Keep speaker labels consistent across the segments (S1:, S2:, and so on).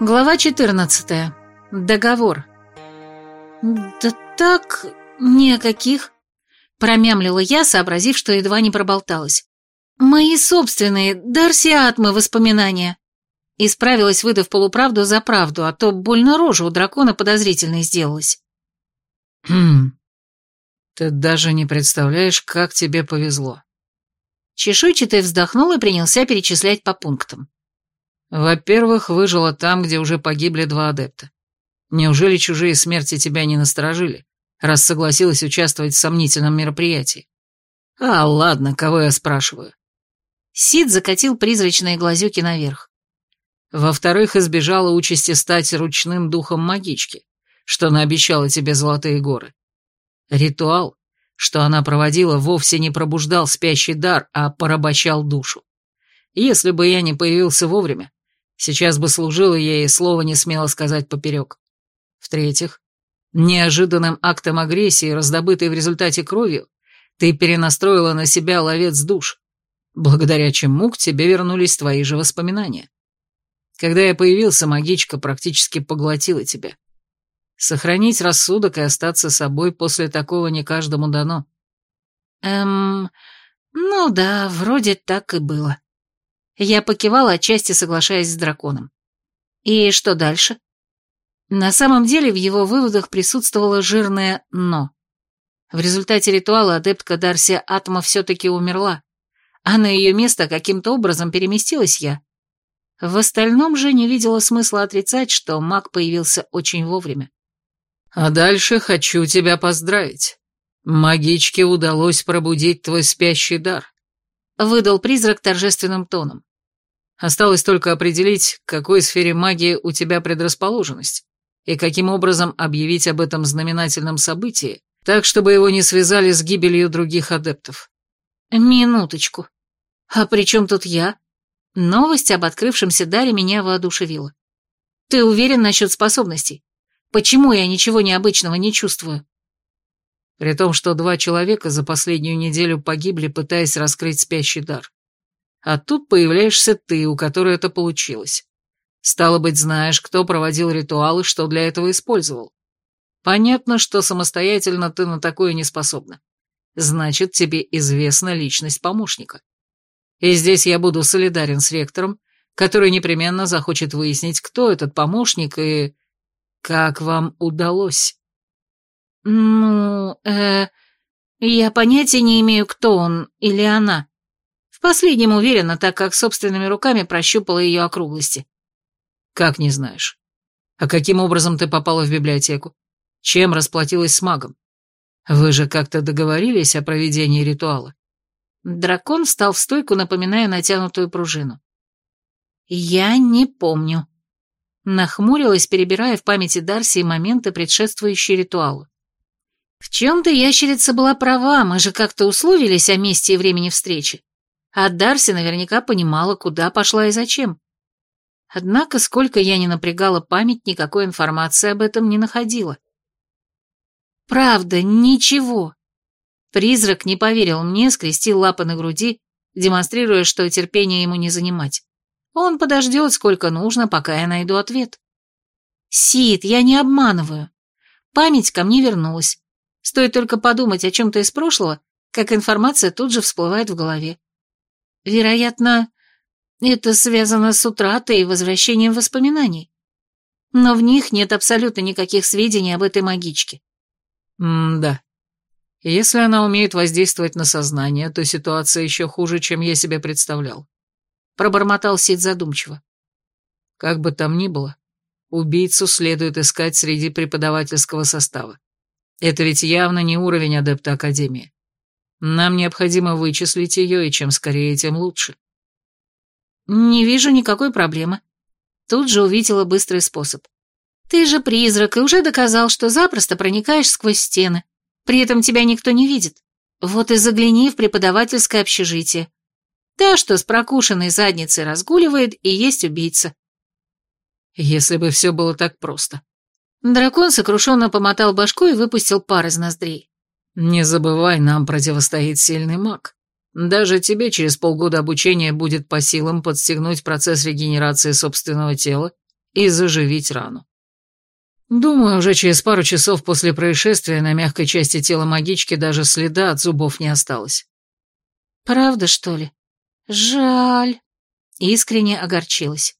S1: Глава 14. Договор. «Да так, ни о каких», — промямлила я, сообразив, что едва не проболталась. «Мои собственные, Дарси Атмы воспоминания». Исправилась, выдав полуправду за правду, а то больно рожа у дракона подозрительной сделалась.
S2: «Хм, ты даже не представляешь, как тебе повезло».
S1: Чешуйчатый вздохнул и принялся перечислять по пунктам.
S2: Во-первых, выжила там, где уже погибли два адепта. Неужели чужие смерти тебя не насторожили, раз согласилась участвовать в сомнительном мероприятии? А, ладно, кого я спрашиваю?
S1: Сид закатил призрачные глазюки наверх.
S2: Во-вторых, избежала участи стать ручным духом магички, что наобещала тебе золотые горы. Ритуал, что она проводила, вовсе не пробуждал спящий дар, а порабощал душу. Если бы я не появился вовремя, Сейчас бы служила ей и слова не смела сказать поперек. В-третьих, неожиданным актом агрессии, раздобытой в результате кровью, ты перенастроила на себя ловец душ, благодаря чему к тебе вернулись твои же воспоминания. Когда я появился, магичка практически поглотила тебя. Сохранить рассудок и остаться собой после такого не каждому дано.
S1: Эм, ну да, вроде так и было. Я покивала, отчасти соглашаясь с драконом. И что дальше? На самом деле в его выводах присутствовало жирное «но». В результате ритуала адептка Дарсия Атома все-таки умерла, а на ее место каким-то образом переместилась я. В остальном же не видела смысла отрицать, что маг появился очень вовремя.
S2: «А дальше хочу тебя поздравить. Магичке удалось пробудить твой спящий дар», — выдал призрак торжественным тоном. Осталось только определить, к какой сфере магии у тебя предрасположенность, и каким образом объявить об этом знаменательном событии, так, чтобы его не связали с гибелью других адептов.
S1: Минуточку. А при чем тут я? Новость об открывшемся даре меня воодушевила. Ты уверен насчет способностей? Почему я ничего необычного не чувствую?
S2: При том, что два человека за последнюю неделю погибли, пытаясь раскрыть спящий дар. А тут появляешься ты, у которой это получилось. Стало быть, знаешь, кто проводил ритуал и что для этого использовал. Понятно, что самостоятельно ты на такое не способна. Значит, тебе известна личность помощника. И здесь я буду солидарен с ректором, который непременно захочет выяснить, кто этот помощник и как вам удалось.
S1: Ну, э, я понятия не имею, кто он или она. В последнем уверена, так как собственными руками прощупала ее округлости.
S2: Как не знаешь? А каким образом ты попала в библиотеку? Чем расплатилась с магом? Вы же как-то договорились о проведении ритуала?
S1: Дракон встал в стойку, напоминая натянутую пружину. Я не помню. Нахмурилась, перебирая в памяти Дарси моменты, предшествующие ритуалу. В чем-то ящерица была права, мы же как-то условились о месте и времени встречи а Дарси наверняка понимала, куда пошла и зачем. Однако, сколько я не напрягала память, никакой информации об этом не находила. Правда, ничего. Призрак не поверил мне, скрестил лапы на груди, демонстрируя, что терпение ему не занимать. Он подождет, сколько нужно, пока я найду ответ. Сид, я не обманываю. Память ко мне вернулась. Стоит только подумать о чем-то из прошлого, как информация тут же всплывает в голове. Вероятно, это связано с утратой и возвращением воспоминаний. Но в них нет абсолютно никаких сведений об этой магичке.
S2: М-да. Если она умеет воздействовать на сознание, то ситуация еще хуже, чем я себе представлял.
S1: Пробормотал Сид задумчиво.
S2: Как бы там ни было, убийцу следует искать среди преподавательского состава. Это ведь явно не уровень адепта Академии. Нам необходимо вычислить ее, и чем скорее, тем лучше.
S1: Не вижу никакой проблемы. Тут же увидела быстрый способ. Ты же призрак и уже доказал, что запросто проникаешь сквозь стены. При этом тебя никто не видит. Вот и загляни в преподавательское общежитие. Та, что с прокушенной задницей разгуливает и есть убийца.
S2: Если бы все было так просто.
S1: Дракон сокрушенно помотал башку и выпустил пар из ноздрей.
S2: Не забывай, нам противостоит сильный маг. Даже тебе через полгода обучения будет по силам подстегнуть процесс регенерации собственного тела и заживить рану. Думаю, уже через пару часов после происшествия на мягкой части тела магички даже следа от зубов не осталось.
S1: Правда, что ли? Жаль. Искренне огорчилась.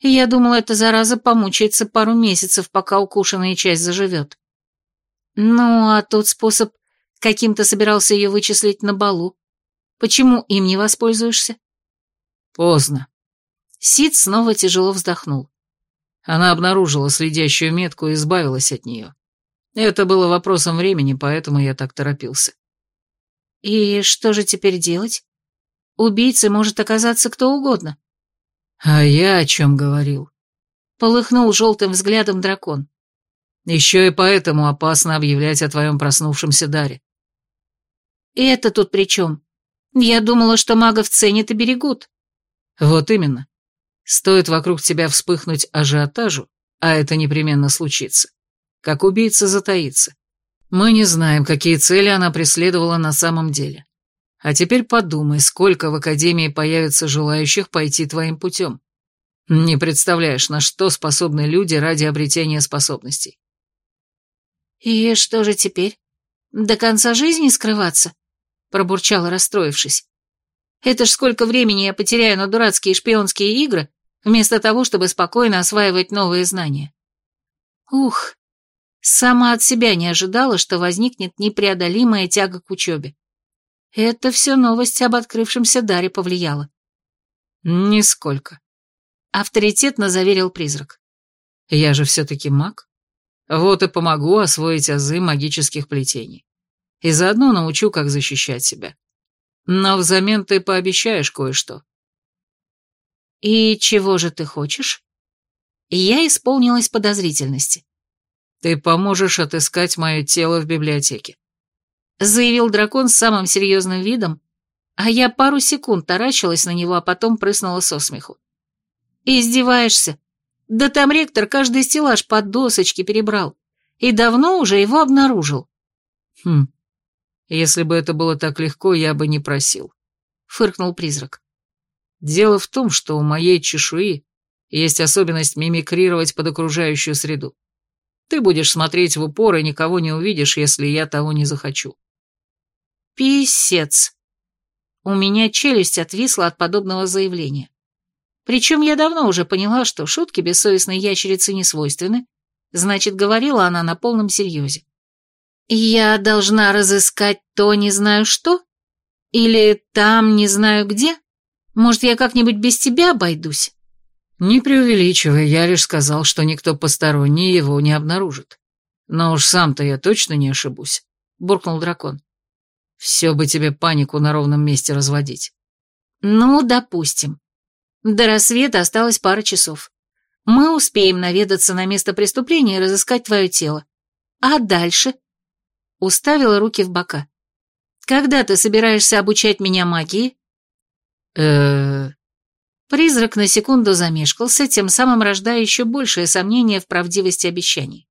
S1: Я думала, эта зараза помучается пару месяцев, пока укушенная часть заживет. Ну, а тот способ, каким-то собирался ее вычислить на балу. Почему им не воспользуешься?
S2: Поздно.
S1: Сид снова тяжело вздохнул.
S2: Она обнаружила следящую метку и избавилась от нее. Это было вопросом времени, поэтому я так торопился.
S1: И что же теперь делать? Убийцей может оказаться кто угодно.
S2: А я о чем говорил?
S1: Полыхнул желтым взглядом дракон.
S2: Еще и поэтому опасно объявлять о твоем проснувшемся даре.
S1: И это тут при чем? Я думала, что магов ценят и берегут.
S2: Вот именно. Стоит вокруг тебя вспыхнуть ажиотажу, а это непременно случится, как убийца затаится. Мы не знаем, какие цели она преследовала на самом деле. А теперь подумай, сколько в Академии появится желающих пойти твоим путем. Не представляешь, на что способны люди ради обретения способностей.
S1: «И что же теперь? До конца жизни скрываться?» пробурчала, расстроившись. «Это ж сколько времени я потеряю на дурацкие шпионские игры, вместо того, чтобы спокойно осваивать новые знания. Ух, сама от себя не ожидала, что возникнет непреодолимая тяга к учебе. Это все новость об открывшемся даре повлияла.
S2: Нисколько.
S1: Авторитетно заверил призрак.
S2: Я же все-таки маг. Вот и помогу освоить азы магических плетений. И заодно научу, как защищать себя. Но взамен ты пообещаешь кое-что.
S1: «И чего же ты хочешь?» Я исполнилась подозрительности.
S2: «Ты поможешь отыскать мое тело в библиотеке», —
S1: заявил дракон с самым серьезным видом, а я пару секунд таращилась на него, а потом прыснула со смеху. «Издеваешься? Да там ректор каждый стеллаж под досочки перебрал, и давно уже его обнаружил».
S2: «Хм, если бы это было так легко, я бы не просил», — фыркнул призрак. Дело в том, что у моей чешуи есть особенность мимикрировать под окружающую среду. Ты будешь смотреть в упор и никого не увидишь, если я того не захочу.
S1: Писец. У меня челюсть отвисла от подобного заявления. Причем я давно уже поняла, что шутки бессовестной ящерицы не свойственны, значит, говорила она на полном серьезе. Я должна разыскать то не знаю что? Или там не знаю где? Может, я как-нибудь без тебя обойдусь?»
S2: «Не преувеличивай, я лишь сказал, что никто посторонний его не обнаружит. Но уж сам-то я точно не ошибусь», — буркнул дракон. «Все бы тебе панику на ровном месте разводить».
S1: «Ну, допустим. До рассвета осталось пара часов. Мы успеем наведаться на место преступления и разыскать твое тело. А дальше?» Уставила руки в бока. «Когда ты собираешься обучать меня магии?»
S2: э
S1: Призрак на секунду замешкался, тем самым рождая еще большее сомнение в правдивости обещаний.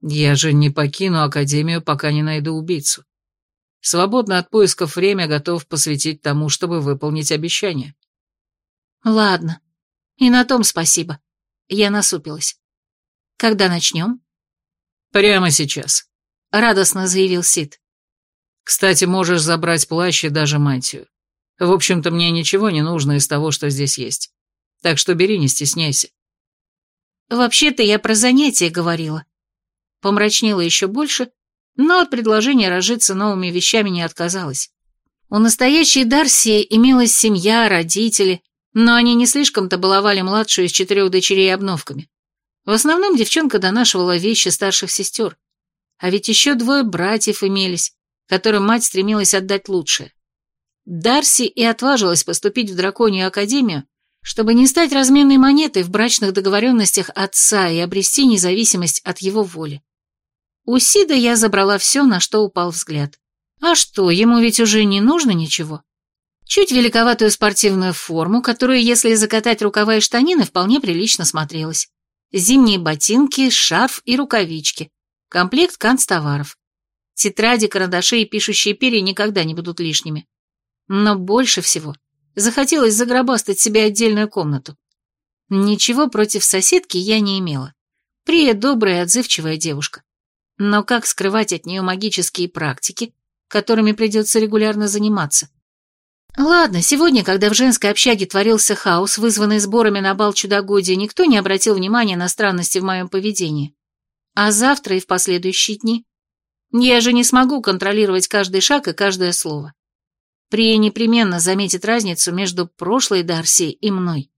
S2: «Я же не покину Академию, пока не найду убийцу. Свободно от поисков время готов посвятить тому, чтобы выполнить обещание».
S1: «Ладно. И на том спасибо». Я насупилась. «Когда начнем?»
S2: «Прямо сейчас», —
S1: радостно заявил Сид.
S2: «Кстати, можешь забрать плащ и даже мантию. В общем-то, мне ничего не нужно из того, что здесь есть. Так что бери, не стесняйся.
S1: Вообще-то я про занятия говорила. Помрачнела еще больше, но от предложения разжиться новыми вещами не отказалась. У настоящей Дарси имелась семья, родители, но они не слишком-то баловали младшую из четырех дочерей обновками. В основном девчонка донашивала вещи старших сестер. А ведь еще двое братьев имелись, которым мать стремилась отдать лучшее. Дарси и отважилась поступить в Драконью Академию, чтобы не стать разменной монетой в брачных договоренностях отца и обрести независимость от его воли. У Сида я забрала все, на что упал взгляд. А что, ему ведь уже не нужно ничего? Чуть великоватую спортивную форму, которую, если закатать рукава и штанины, вполне прилично смотрелась. Зимние ботинки, шарф и рукавички. Комплект канцтоваров. Тетради, карандаши и пишущие перья никогда не будут лишними. Но больше всего захотелось загробастать себе отдельную комнату. Ничего против соседки я не имела. Прия добрая и отзывчивая девушка. Но как скрывать от нее магические практики, которыми придется регулярно заниматься? Ладно, сегодня, когда в женской общаге творился хаос, вызванный сборами на бал чудогодия, никто не обратил внимания на странности в моем поведении. А завтра и в последующие дни я же не смогу контролировать каждый шаг и каждое слово. Прия непременно заметит разницу между прошлой Дарси и мной.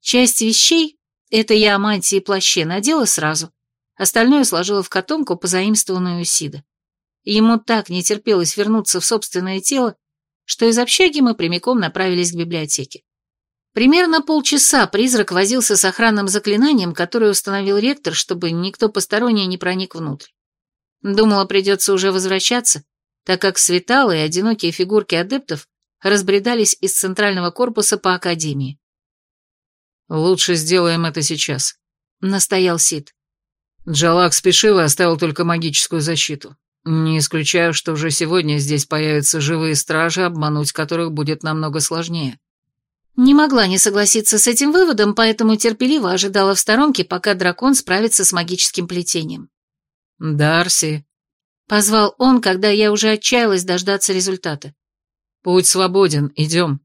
S1: Часть вещей, это я о мантии и плаще, надела сразу, остальное сложила в котомку, позаимствованную у Сида. Ему так не терпелось вернуться в собственное тело, что из общаги мы прямиком направились к библиотеке. Примерно полчаса призрак возился с охранным заклинанием, которое установил ректор, чтобы никто посторонний не проник внутрь. Думала, придется уже возвращаться, так как светало и одинокие фигурки адептов разбредались из центрального корпуса по академии.
S2: «Лучше сделаем это сейчас», — настоял Сид.
S3: Джалак спешил и оставил только магическую защиту. Не исключаю, что уже сегодня здесь появятся живые стражи, обмануть которых будет намного сложнее.
S1: Не могла не согласиться с этим выводом, поэтому терпеливо ожидала в сторонке, пока дракон справится с магическим плетением.
S3: «Дарси», —
S1: позвал он, когда я уже отчаялась дождаться результата.
S3: «Путь свободен, идем».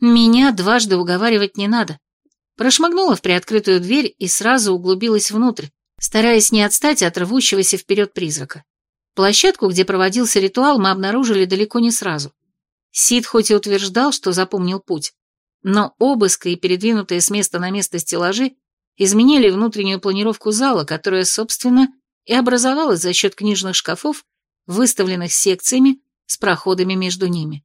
S1: Меня дважды уговаривать не надо. Прошмыгнула в приоткрытую дверь и сразу углубилась внутрь, стараясь не отстать от рвущегося вперед призрака. Площадку, где проводился ритуал, мы обнаружили далеко не сразу. Сид хоть и утверждал, что запомнил путь, но обыск и передвинутые с места на место стеллажи изменили внутреннюю планировку зала, которая, собственно, и образовалась за счет книжных шкафов, выставленных секциями с проходами между ними.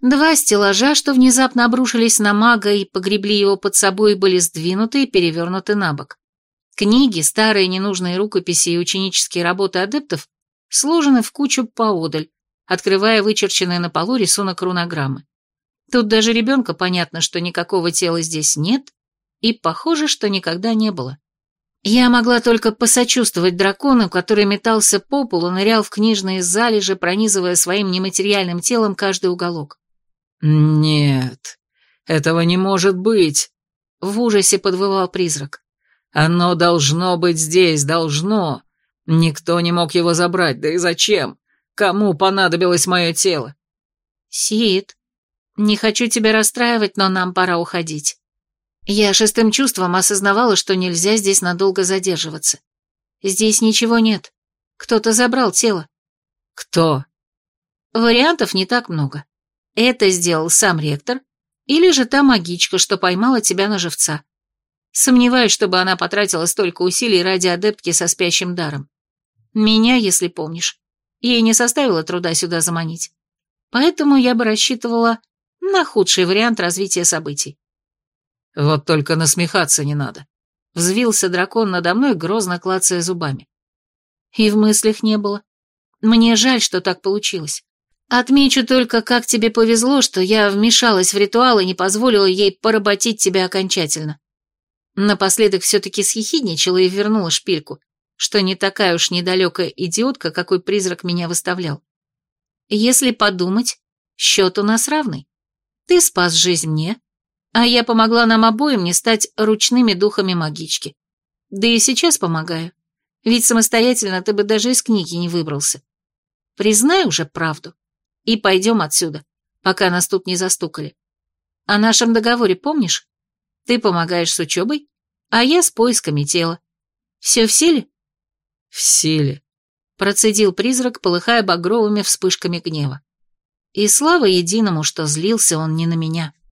S1: Два стеллажа, что внезапно обрушились на мага и погребли его под собой, были сдвинуты и перевернуты на бок. Книги, старые ненужные рукописи и ученические работы адептов сложены в кучу поодаль, открывая вычерченный на полу рисунок рунограммы. Тут даже ребенка понятно, что никакого тела здесь нет, и похоже, что никогда не было. Я могла только посочувствовать дракону, который метался по полу, нырял в книжные залежи, пронизывая своим нематериальным телом каждый уголок.
S3: «Нет, этого не может быть!»
S1: — в ужасе подвывал призрак.
S3: «Оно должно быть здесь, должно!» Никто не мог его забрать, да и зачем? Кому понадобилось мое тело?
S1: Сид, не хочу тебя расстраивать, но нам пора уходить. Я шестым чувством осознавала, что нельзя здесь надолго задерживаться. Здесь ничего нет. Кто-то забрал тело.
S3: Кто?
S1: Вариантов не так много. Это сделал сам ректор, или же та магичка, что поймала тебя на живца. Сомневаюсь, чтобы она потратила столько усилий ради адептки со спящим даром. Меня, если помнишь, ей не составило труда сюда заманить. Поэтому я бы рассчитывала на худший вариант развития событий.
S3: Вот только насмехаться не надо.
S1: Взвился дракон надо мной, грозно клацая зубами. И в мыслях не было. Мне жаль, что так получилось. Отмечу только, как тебе повезло, что я вмешалась в ритуал и не позволила ей поработить тебя окончательно. Напоследок все-таки съехидничала и вернула шпильку, что не такая уж недалекая идиотка, какой призрак меня выставлял. Если подумать, счет у нас равный. Ты спас жизнь мне, а я помогла нам обоим не стать ручными духами магички. Да и сейчас помогаю, ведь самостоятельно ты бы даже из книги не выбрался. Признай уже правду и пойдем отсюда, пока нас тут не застукали. О нашем договоре помнишь? Ты помогаешь с учебой, а я с поисками тела. Все в силе?
S3: «В силе», —
S1: процедил призрак, полыхая багровыми вспышками гнева. И слава единому, что злился он не на меня.